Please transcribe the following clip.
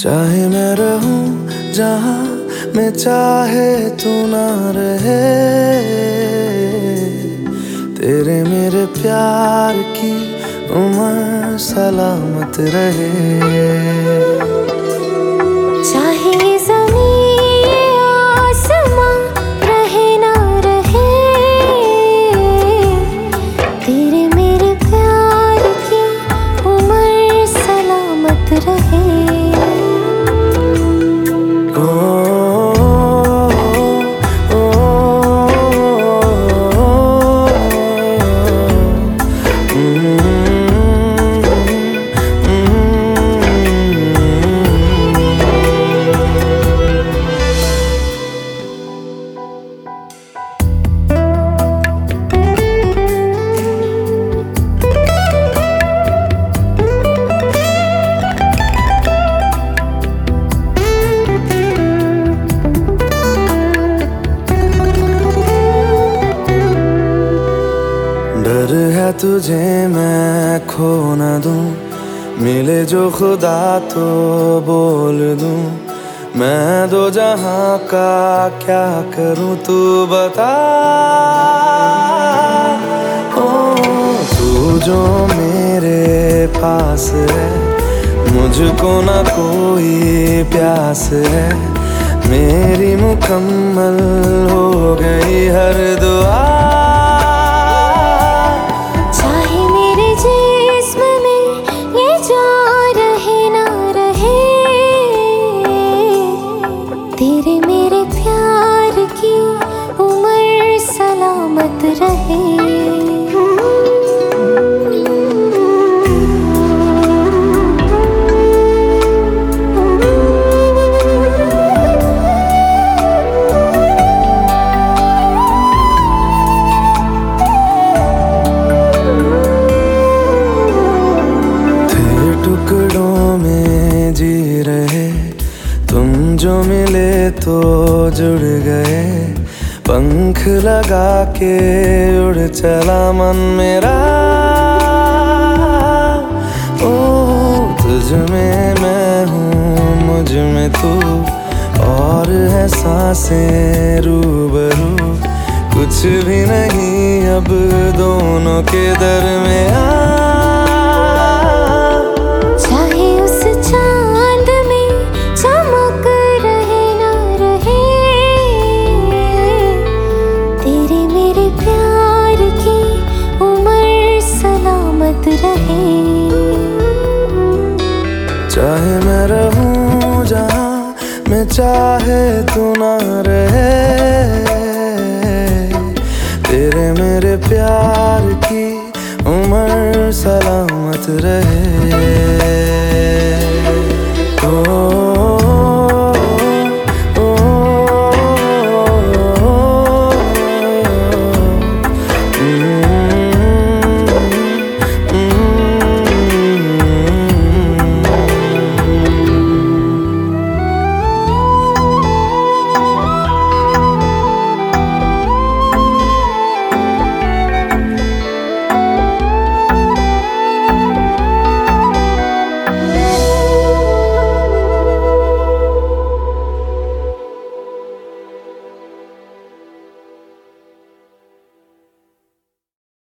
चाहे मैं रहूँ जहाँ मैं चाहे तू ना रहे। तेरे मेरे प्यार की उम्र सलामत रहे। मिले जो खुदा तो बोल दूँ, मैं दो जहाँ का क्या करूँ तू बता। ओ, तू जो मेरे पास है, मुझको ना कोई प्यास है। मेरी मुकम्मल हो गई हर दुआ। तेरे मेरे प्यार की उम्र सलामत रहे। जो मिले तो जुड़ गए। पंख लगा के उड़ चला मन मेरा। ओ, तुझ में मैं हूँ, मुझमें तू। और है साँसें रूबरू। कुछ भी नहीं, अब दोनों के दर आ रहे। चाहे मैं रहूँ जहाँ मैं चाहे तू ना रहे। तेरे मेरे प्यार की उम्र सलामत रहे।